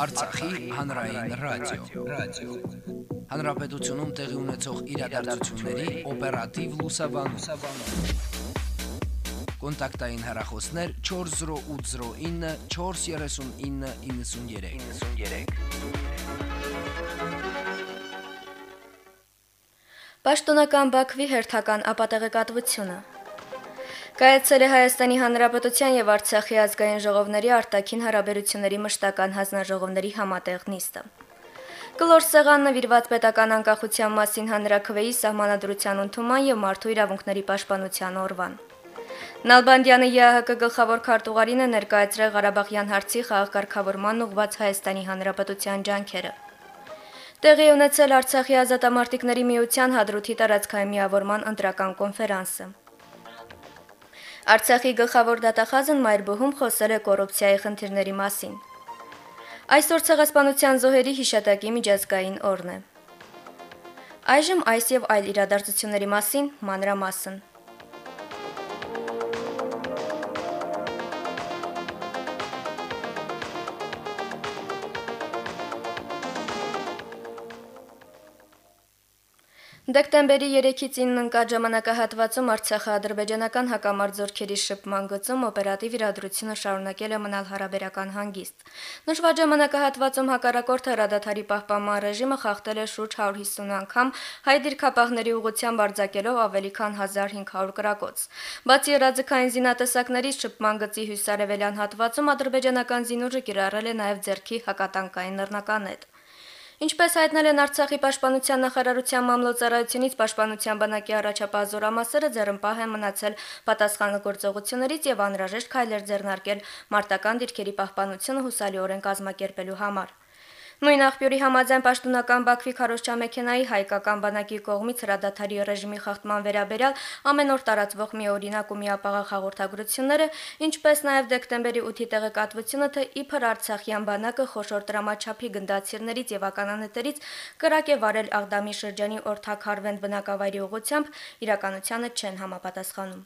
Արցախի հանրային ռադիո, ռադիո։ Հանրապետությունում տեղի ունեցող իրադարձությունների օպերատիվ լուսաբանում։ Կոնտակտային հեռախոսներ 40809 43993։ 93 Պաշտոնական Բաքվի հերթական ապատեղեկատվությունը Կայացել է Հայաստանի Հանրապետության եւ Արցախի ազգային ժողովների արտաքին հարաբերությունների մշտական հանձնաժողովների համատեղ նիստը։ Գլոր սեղան նվիրված պետական անկախության մասին հանրակրվեի սահմանադրության ընդունման եւ մարդու իրավունքների պաշտպանության օրվան։ Նալբանդյանը ԵԱՀԿ գլխավոր քարտուղարին է ներկայացրել Ղարաբաղյան հարցի խաղաղակարգավորման ուղղված Հայաստանի Հանրապետության ջանքերը։ Տեղի ունեցել Արցախի ազատամարտիկների միության հադրութի տարածքային միավորման ընտրական կոնֆերանսը։ Արցախի գլխավոր դատախազն Մայրբոհում խոսել է կոռուպցիայի խնդիրների մասին։ Այսօր ցեղասպանության զոհերի հիշատակի միջազգային օրն է։ Այժմ այս եւ այլ իրադարձությունների մասին մանրամասն։ Դեկտեմբերի 3-ից 9 ընկած ժամանակահատվածում Արցախա-ադրբեջանական հակամարտ զորքերի շփման գծում օպերատիվ իրադրությունը շարունակել է մնալ հարաբերական հանգիստ։ Նշված ժամանակահատվածում հակառակորդ հրադադարի պահպանման ռեժիմը խախտել է շուրջ 150 անգամ հայ դիրքապահների ուղղությամբ արձակելով ավելի քան 1500 կրակոց։ Բացի ռազմական զինատեսակներից շփման գծի հյուսարևելյան հատվածում ադրբեջանական զինուժը կիրառել է նաև ձերքի հակատանկային նռնականետ։ Ինչպես հայտնել են Արցախի պաշտպանության նախարարության մամլոյցարայությունից պաշտպանության բանակի առաջապահ զորամասերը ձեռնպահ են մնացել պատասխանատվողություններից եւ անհրաժեշտ քայլեր ձեռնարկել մարտական դիրքերի պահպանությունը հուսալիորեն կազմակերպելու համար։ Նույն աղբյուրի համաձայն պաշտոնական Բաքվի քարոշչամեքենայի հայկական բանակի կողմից հրադադարի ռեժիմի խախտման վերաբերյալ ամեն օր տարածվող մի օրինակ ու միապաղաղ հաղորդագրությունները, ինչպես նաև դեկտեմբերի 8-ի տեղեկատվությունը, թե իբր Արցախյան բանակը խոշոր դրամաչափի գնդացիրներից եւ ականանետերից կրակ է վարել Աղդամի շրջանի Օրթակ-Հարվենդ բնակավայրի ուղությամբ, իրականությանը չեն համապատասխանում։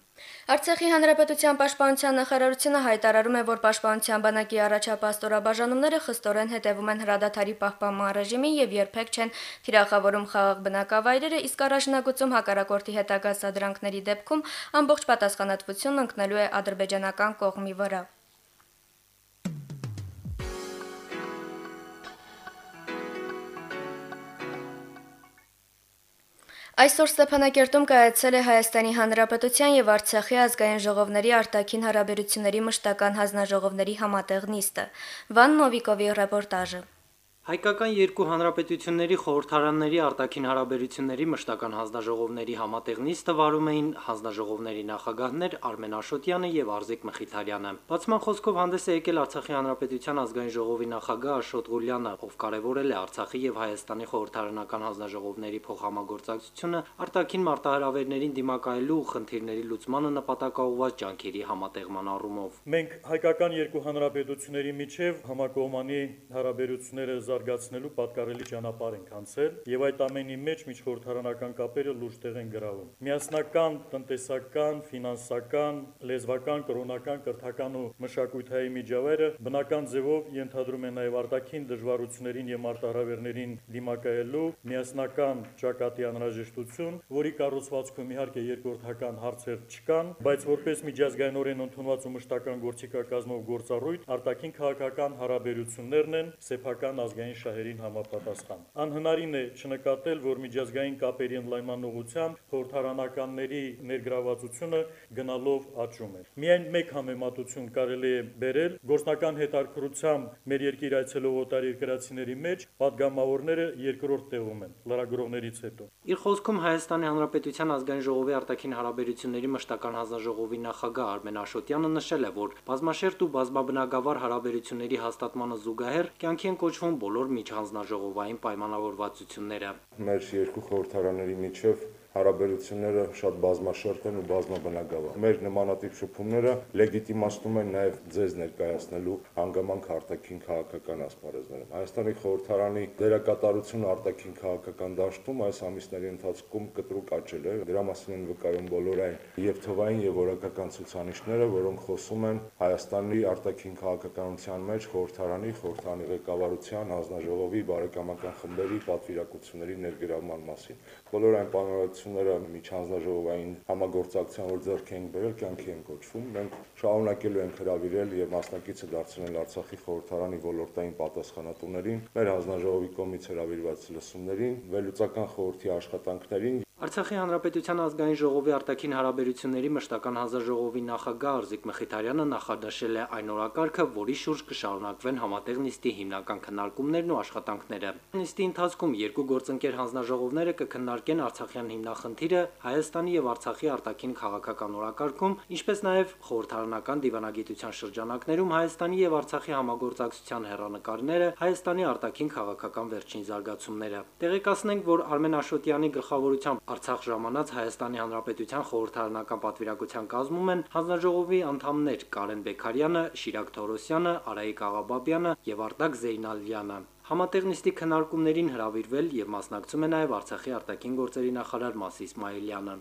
Արցախի հանրապետության պաշտպանության նախարարությունը հայտարարում է, որ պաշտպանության բանակի առաջապահ ստորաբաժանումները խստորեն հետևում են հրադադարի պահպանման ռեժիմին եւ երբեք չեն թիրախավորում խաղաղ բնակավայրերը, իսկ առաջնագծում հակառակորդի հետագա սադրանքների դեպքում ամբողջ պատասխանատվությունն ընկնելու է ադրբեջանական կողմի վրա։ Այսօր Ստեփանակերտում կայացել է Հայաստանի Հանրապետության եւ Արցախի ազգային ժողովների արտաքին հարաբերությունների մշտական հանձնաժողովների համատեղ նիստը։ Վան Նովիկովի ռեպորտաժը։ Հայկական երկու հանրապետությունների խորհրդարանների արտաքին հարաբերությունների մշտական հանձնաժողովների համատեղ նիստը վարում էին հանձնաժողովների նախագահներ Արմեն Աշոտյանը եւ Արզիկ Մխիթարյանը։ Բացման խոսքով հանդես է եկել Արցախի հանրապետության ազգային ժողովի նախագահ Աշոտ Ղուլյանը, ով կարևորել է Արցախի եւ Հայաստանի խորհրդարանական հանձնաժողովների փոխհամագործակցությունը արտաքին մարտահրավերներին դիմակայելու խնդիրների լուծմանը նպատակաուղված ջանքերի համատեղման առումով։ Մենք հայկական երկու հանրապետությունների միջև համակողմանի հարաբերությունները զարգացնելու պատկառելի ճանապարհ ենք անցել եւ այդ ամենի մեջ միջխորհրդարանական կապերը լուրջ տեղ են գրավում։ Միասնական տնտեսական, ֆինանսական, լեզվական, կրոնական, կրթական ու մշակութային միջավայրը բնական ձևով ենթադրում է նաեւ արտաքին դժվարություններին եւ մարտահրավերներին դիմակայելու միասնական ճակատի անհրաժեշտություն, որի կառուցվածքում իհարկե երկրորդական հարցեր չկան, բայց որպես միջազգայինորեն ընդունված ու մշտական գործիքակազմով գործառույթ արտաքին քաղաքական հարաբերություններն են սեփական ազգային միջազգային շահերին համապատասխան։ Անհնարին է չնկատել, որ միջազգային կապերի ընդլայնման ուղղությամբ խորհրդարանականների ներգրավվածությունը գնալով աճում է։ Միայն մեկ համեմատություն կարելի է բերել. Գործնական հետարկությամբ մեր երկիր այցելող օտար երկրացիների մեջ падգամավորները երկրորդ տեղում են լրագրողներից հետո։ Իր խոսքում Հայաստանի Հանրապետության ազգային ժողովի արտաքին հարաբերությունների մշտական հանձնաժողովի նախագահ Արմեն Աշոտյանը նշել է, որ բազմաշերտ ու բազմաբնակավար հարաբերությունների հաստատմանը զուգահեռ կյանքի են կոչվում բոլոր միջանձնաժողովային պայմանավորվածությունները։ Մեր երկու խորհրդարանների միջև հարաբերությունները շատ բազմաշերտ են ու բազմաբնակավար։ Մեր նմանատիպ շփումները լեգիտիմացնում են նաև ձեզ ներկայացնելու հանգամանք արտաքին քաղաքական ասպարեզներում։ Հայաստանի խորհրդարանի դերակատարությունը արտաքին քաղաքական դաշտում այս ամիսների ընթացքում կտրուկ աճել է։ Դրա մասին են վկայում բոլոր այն եւ թվային եւ որակական ցուցանիշները, որոնք խոսում են Հայաստանի արտաքին քաղաքականության մեջ խորհրդարանի, խորհրդարանի ղեկավարության, հանձնաժողովի բարեկամական խմբերի պատվիրակությունների ներգրավման մասին։ Բոլոր այն պայմանավորությունները միջանձնաժողովային համագործակցության, որ ձեռք են բերել, կյանքի են կոչվում։ Մենք շարունակելու ենք հravirել եւ մասնակիցը դարձնել Արցախի խորհրդարանի ոլորտային պատասխանատուներին, մեր հանձնաժողովի կողմից հravirված լսումներին, վերլուծական խորհրդի աշխատանքներին Արցախի հանրապետության ազգային ժողովի արտաքին հարաբերությունների մշտական հանձնաժողովի նախագահ Արզիկ Մխիթարյանը նախադասել է այն օրակարգը, որի շուրջ կշարունակվեն համատեղ նիստի հիմնական քննարկումներն ու աշխատանքները։ Նիստի ընթացքում երկու գործընկեր հանձնաժողովները կքննարկեն Արցախյան հիմնախնդիրը Հայաստանի եւ Արցախի արտաքին քաղաքական օրակարգում, ինչպես նաեւ խորհրդարանական դիվանագիտության շրջանակներում Հայաստանի եւ Արցախի համագործակցության հերանեկարները, Հայաստանի արտաքին քաղաքական վերջին զարգացումները։ Տեղեկացնենք, որ Արմեն Աշոտյանի գլխավորությամբ Արցախ ժամանած Հայաստանի Հանրապետության խորհրդարանական պատվիրակության կազմում են հանձնաժողովի անդամներ Կարեն Բեկարյանը, Շիրակ Թորոսյանը, Արայիկ Աղաբաբյանը եւ Արտակ Զեյնալյանը։ Համատեղ նիստի քննարկումներին հրավիրվել եւ մասնակցում է նաեւ Արցախի արտաքին գործերի նախարար Մասիս Իսմայելյանը։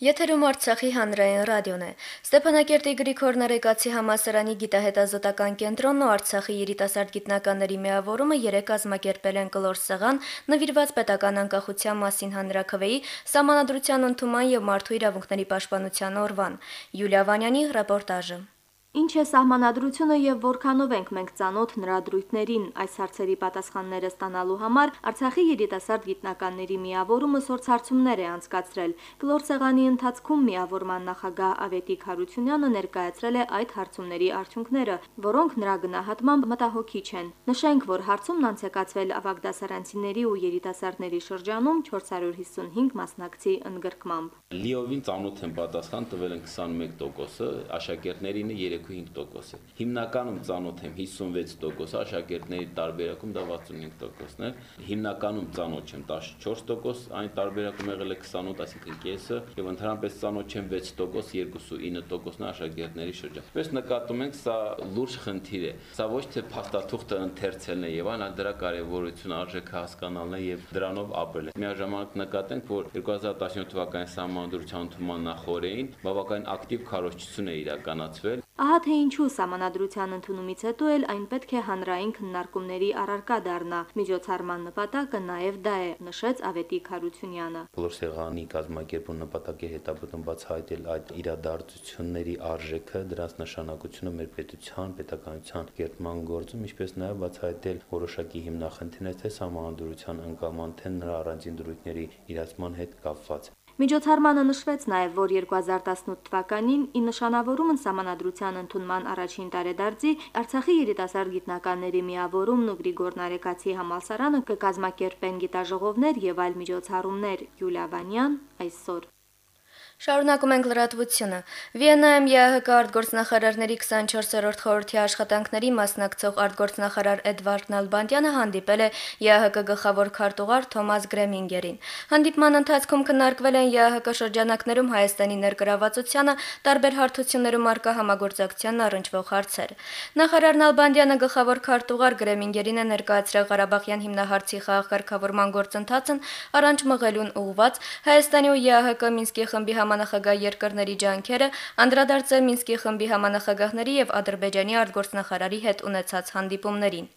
Եթերում Արցախի հանրային ռադիոն է։ Ստեփանակերտի Գրիգոր Նարեկացի համասարանի գիտահետազոտական կենտրոնն ու Արցախի երիտասարդ գիտնականների միավորումը երեք կազմակերպել են կլոր սեղան նվիրված պետական անկախության մասին հանրակրվեի համանadrության ընդունման եւ մարդու իրավունքների պաշտպանության օրվան։ Յուլիա Վանյանի ռեպորտաժը։ Ինչ է սահմանադրությունը եւ որքանով ենք մենք ծանոթ նրա դրույթներին այս հարցերի պատասխանները ստանալու համար Արցախի երիտասարդ գիտնականների միավորումը սորցարցումներ է անցկացրել։ Կլոր սեղանի ընթացքում միավորման նախագահ Ավետիք Հարությունյանը ներկայացրել է այդ հարցումների արդյունքները, որոնք նրա գնահատմամբ մտահոգիչ են։ Նշենք, որ հարցումն անցկացվել ավագ դասարանցիների ու երիտասարդների շրջանում 455 մասնակցի ընդգրկմամբ։ Լիովին ծանոթ են պատասխան տվել են 21%-ը, աշակերտներին 3 33.5%։ Հիմնականում ծանոթ եմ 56%, աշակերտների տարբերակում դա 65%-ն է։ Հիմնականում ծանոթ չեմ 14%, այն տարբերակում եղել է 28, այսինքն կեսը, եւ ընդհանրապես ծանոթ չեմ 6%, 29%-ն աշակերտների շրջան։ Պես նկատում ենք, սա լուրջ խնդիր է։ Սա ոչ թե փաստաթուղթը ընթերցելն է եւ այլ դրա կարեւորությունը արժեքը հասկանալն է եւ դրանով ապրելը։ Միաժամանակ նկատենք, որ 2017 թվականի համանդրության ընդհանուր նախորեին բավականին ակտիվ քարոշչություն է իրականացվել։ Ա Ահա թե ինչու համանadrության ընդունումից հետո էլ այն պետք է հանրային քննարկումների առարկա դառնա։ Միջոցառման նպատակը նաև դա է, նշեց Ավետիք Հարությունյանը։ Բոլոր սեղանի կազմակերպում նպատակ է հետապնդում բացահայտել այդ իրադարձությունների արժեքը, դրանց նշանակությունը մեր պետության, պետականության կերտման գործում, ինչպես նաև բացահայտել որոշակի հիմնախնդիրներ թե համանadrության անկաման, թե նրա առանձին դրույթների իրացման հետ կապված։ Միջոցառմանը նշվեց նաև, որ 2018 թվականին ի նշանավորումն համանadrության ընդունման առաջին տարեդարձի Արցախի երիտասարդ գիտնականների միավորումն ու Գրիգոր Նարեկացի համալսարանը կկազմակերպեն գիտաժողովներ եւ այլ միջոցառումներ։ Յուլիա Վանյան այսօր Շարունակում ենք լրատվությունը։ Վիեննայում ԵԱՀԿ արտգործնախարարների 24-րդ խորհրդի աշխատանքների մասնակցող արտգործնախարար Էդվարդ Նալբանդյանը հանդիպել է ԵԱՀԿ գլխավոր քարտուղար Թոմաս Գրեմինգերին։ Հանդիպման ընթացքում քննարկվել են ԵԱՀԿ շրջանակներում Հայաստանի ներգրավվածությանը, տարբեր հարթություններում արկա համագործակցության առնչվող հարցեր։ Նախարար Նալբանդյանը գլխավոր քարտուղար Գրեմինգերին է ներկայացրել Ղարաբաղյան հիմնահարցի խաղաղ գործընթացն առանց մղելուն ուղված Հայաստանի ու ԵԱՀԿ Մինսկի խմբի համար համանախագահ երկրների ջանքերը անդրադարձել Մինսկի խմբի համանախագահների եւ Ադրբեջանի արտգործնախարարի հետ ունեցած հանդիպումներին։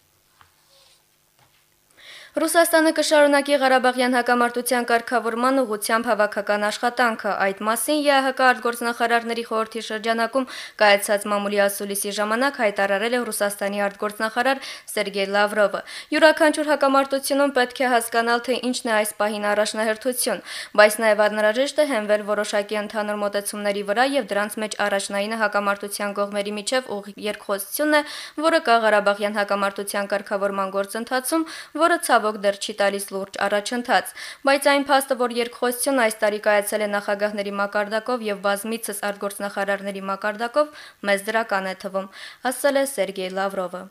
Ռուսաստանը կշարունակի Ղարաբաղյան հակամարտության կարգավորման ուղղությամբ հավաքական աշխատանքը։ Այդ մասին ԵԱՀԿ արտգործնախարարների խորհրդի շրջանակում կայացած մամուլի ասուլիսի ժամանակ հայտարարել է Ռուսաստանի արտգործնախարար Սերգեյ Լավրովը։ Յուրաքանչյուր հակամարտությունում պետք է հասկանալ, թե ինչն է այս պահին առաջնահերթություն, բայց նաև անհրաժեշտ է հենվել որոշակի ընդհանուր մոտեցումների վրա եւ դրանց մեջ առաջնայինը հակամարտության կողմերի միջև ուղիղ երկխոսությունն է, որը կա Ղարաբաղյան հակամարտության կարգավորման գործընթացում, որը ցավ ցավոք դեռ չի տալիս լուրջ առաջընթաց, բայց այն փաստը, որ երկխոսությունը այս տարի կայացել է նախագահների մակարդակով եւ բազմիցս արտգործնախարարների մակարդակով, մեզ դրական է թվում, ասել է Սերգեյ Լավրովը։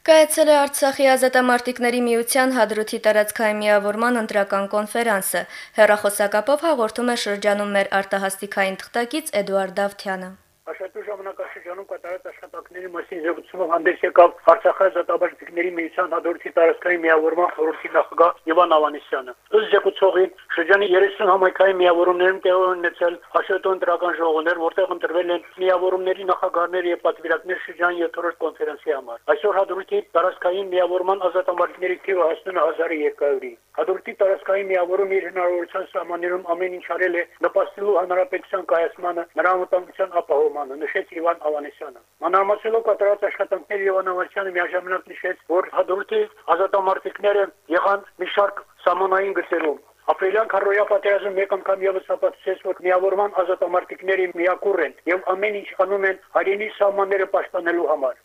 Ներկայացել է Արցախի ազատամարտիկների միության հադրութի տարածքային միավորման ընտրական կոնֆերանսը։ Հերրախոսակապով հաղորդում է շրջանում մեր արտահասթիկային թղթակից Էդուարդ Դավթյանը։ Աշխատու ժամանակաշրջանում կատարած աշխատանքների մասին զեկուցումով հանդես եկավ Արցախի ազատաբաժնիկների միության հաջորդի տարածքային միավորման խորհրդի նախագահ Իվան Ավանեսյանը։ Ըստ զեկուցողի շրջանի 30 համայնքային միավորումներում տեղի ունեցել հաշվետու ընտրական ժողովներ, որտեղ ընտրվել են միավորումների նախագահներ եւ պատվիրակներ շրջանի 7-րդ կոնֆերանսի համար։ Այսօր հաջորդի տարածքային միավորման ազատամարտիկների թիվը հասնում է 1200-ի։ Հաջորդի տարածքային միավորումը իր հնարավորության սահմաններում ամեն ինչ արել է նպաստելու հանրապետության կայացմանը, նրա անվտանգության ապահովմանը, նշեց Իվան Ավանեսյանը։ Մանրամասելով կատարած աշխատանքները Իվան Ավանեսյանը միաժամանակ նշեց, որ հաջորդի ազատամարտիկները եղան մի շարք սահմանային գծերում Ապրիլյան քարոյա պատերազմը մեկ անգամ եւս հապացուցեց, որ միավորման ազատամարտիկների միակուր են եւ ամեն ինչ անում են հայրենի սահմանները պաշտպանելու համար։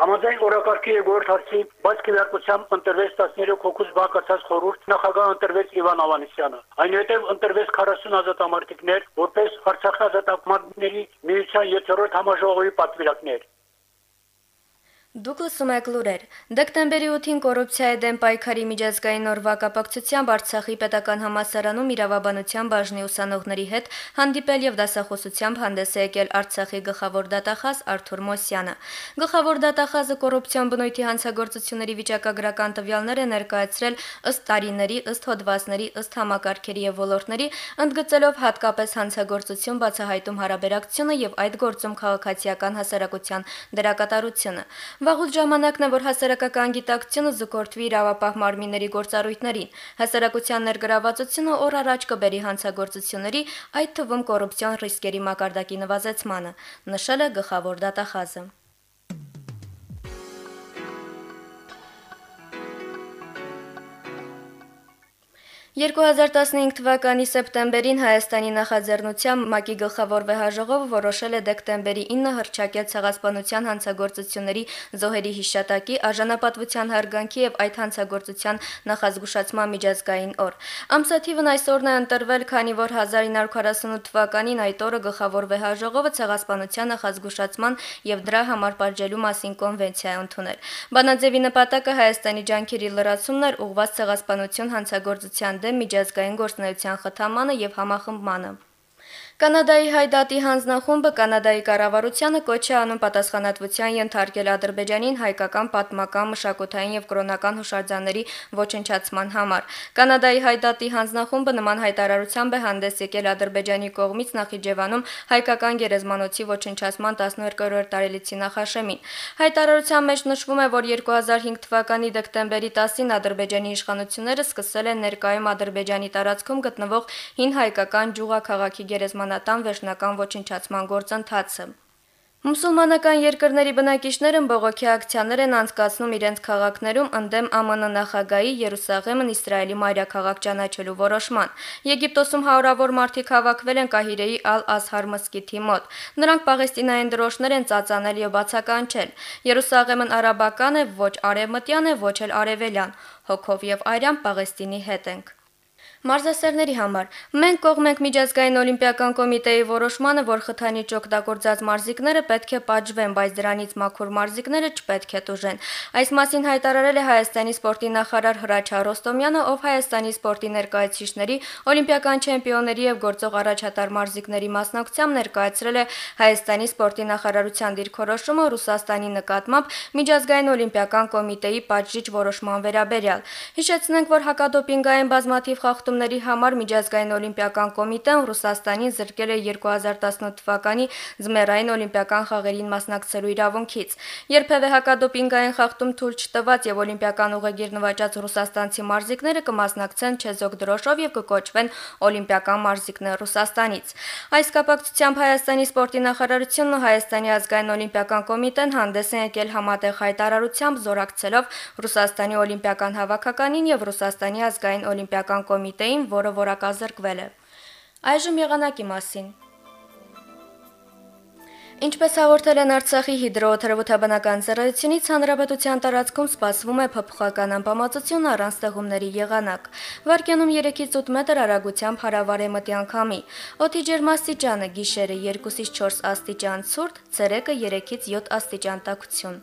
Համաձայն օրակարգի երկրորդ հարցի բաց քվեարկությամբ ընտրվեց 13 հոգուց բաղկացած խորհուրդ, նախագահ ընտրվեց Իվան Ավանեսյանը։ Այնուհետև ընտրվեց 40 ազատամարտիկներ, որպես Արցախի ազատամարտիկների միության 7-րդ համաժողովի պատվիրակներ։ Դուք լսում եք լուրեր։ Դեկտեմբերի 8-ին կոռուպցիայի դեմ պայքարի միջազգային օրվա կապակցությամբ Արցախի պետական համալսարանում իրավաբանության բաժնի ուսանողների հետ հանդիպել եւ դասախոսությամբ հանդես է եկել Արցախի գլխավոր դատախազ Արթուր Մոսյանը։ Գլխավոր դատախազը կոռուպցիոն բնույթի հանցագործությունների վիճակագրական տվյալներ է ներկայացրել ըստ տարիների, ըստ հոդվածների, ըստ համակարգերի եւ ոլորտների, ընդգծելով հատկապես հանցագործություն բացահայտում հարաբերակցությունը եւ այդ գործում քաղաքացիական հասարակության դերակատարությունը։ Վաղուց ժամանակն է, որ հասարակական գիտակցությունը զուգորդվի իրավապահ մարմինների գործառույթներին։ Հասարակության ներգրավվածությունը օր առաջ կբերի հանցագործությունների, այդ թվում կոռուպցիոն ռիսկերի մակարդակի նվազեցմանը, նշել է գլխավոր դատախազը։ 2015 թվականի սեպտեմբերին Հայաստանի նախաձեռնությամբ ՄԱԿ-ի գլխավոր վեհաժողովը որոշել է դեկտեմբերի 9 հռչակել ցեղասպանության հանցագործությունների զոհերի հիշատակի, արժանապատվության հարգանքի եւ այդ հանցագործության նախազգուշացման միջազգային օր։ Ամսաթիվն այսօրն է ընտրվել, քանի որ 1948 թվականին այդ օրը գլխավոր վեհաժողովը ցեղասպանության նախազգուշացման եւ դրա համար պատժելու մասին կոնվենցիա ընդունել։ Բանաձևի նպատակը Հայաստանի ջանքերի լրացումն էր ուղղված ցեղասպանություն հանցագործության դեմ միջազգային գործնեության խթանմանը եւ համախմբմանը։ Կանադայի հայդատի հանձնախումբը Կանադայի կառավարությանը կոչ է անում պատասխանատվության ենթարկել Ադրբեջանին հայկական պատմական, մշակութային եւ կրոնական հուշարձանների ոչնչացման համար։ Կանադայի հայդատի հանձնախումբը նման հայտարարությամբ է հանդես եկել Ադրբեջանի կողմից Նախիջևանում հայկական գերեզմանոցի ոչնչացման 12-րդ տարելիցի նախաշեմին։ Հայտարարության մեջ նշվում է, որ 2005 թվականի դեկտեմբերի 10-ին Ադրբեջանի իշխանությունները սկսել են ներկայում Ադրբեջանի տարածքում գտնվող հին հայկական ջուղա քաղաքի գերեզման մուսուլմանատան վերջնական ոչնչացման գործընթացը։ Մուսուլմանական երկրների բնակիչներն բողոքի ակցիաներ են անցկացնում իրենց քաղաքներում ընդդեմ ԱՄՆ նախագահի Երուսաղեմն Իսրայելի մայրաքաղաք ճանաչելու որոշման։ Եգիպտոսում հարյուրավոր մարդիկ հավաքվել են Կահիրեի Ալ-Ազհար մսկիթի մոտ։ Նրանք Պաղեստինային դրոշներ են ծածանել եւ բացականչել։ Երուսաղեմն արաբական է, ոչ արևմտյան է, ոչ էլ արևելյան։ Հոգով եւ արյան Պաղեստինի հետ ենք։ Մարզասերների համար մենք կողմ ենք միջազգային օլիմպիական կոմիտեի որոշմանը, որ խթանի ճոկտագործած մարզիկները պետք է պատժվեն, բայց դրանից մաքուր մարզիկները չպետք է տուժեն։ Այս մասին հայտարարել է Հայաստանի սպորտի նախարար Հրաչ Ռոստոմյանը, ով Հայաստանի սպորտի ներկայացուցիչների, օլիմպիական չեմպիոնների եւ գործող առաջատար մարզիկների մասնակցությամբ ներկայացրել է Հայաստանի սպորտի նախարարության դիրքորոշումը Ռուսաստանի նկատմամբ միջազգային օլիմպիական կոմիտեի պատժիչ որոշման վերաբերյալ։ Հիշեցնենք, որ հակադոպինգային բազմաթիվ խախտում խախտումների համար միջազգային օլիմպիական կոմիտեն Ռուսաստանին զրկել է 2018 թվականի զմերային օլիմպիական խաղերին մասնակցելու իրավունքից։ Երբևէ հակադոպինգային խախտում թույլ չտված եւ օլիմպիական ուղեգիր նվաճած ռուսաստանցի մարզիկները կմասնակցեն չեզոք դրոշով եւ կկոչվեն օլիմպիական մարզիկներ Ռուսաստանից։ Այս կապակցությամբ Հայաստանի սպորտի նախարարությունն ու Հայաստանի ազգային օլիմպիական կոմիտեն հանդես են եկել համատեղ հայտարարությամբ զորակցելով Ռուսաստանի օլիմպիական հավաքականին եւ Ռուսաստանի ազգային օլիմպիական կոմիտեն կոմիտեին, որը որակազրկվել է։ Այժմ եղանակի մասին։ Ինչպես հաղորդել են Արցախի հիդրոթերապևտաբանական ծառայությունից, հանրապետության տարածքում սպասվում է փոփոխական անբավարարություն առանց ստեղումների եղանակ։ Վարկյանում 3-ից 8 մետր արագությամբ հարավարեմտի անկամի։ Օդի ջերմաստիճանը գիշերը 2-ից 4 աստիճան ցուրտ, ցերեկը 3-ից 7 աստիճան տաքություն։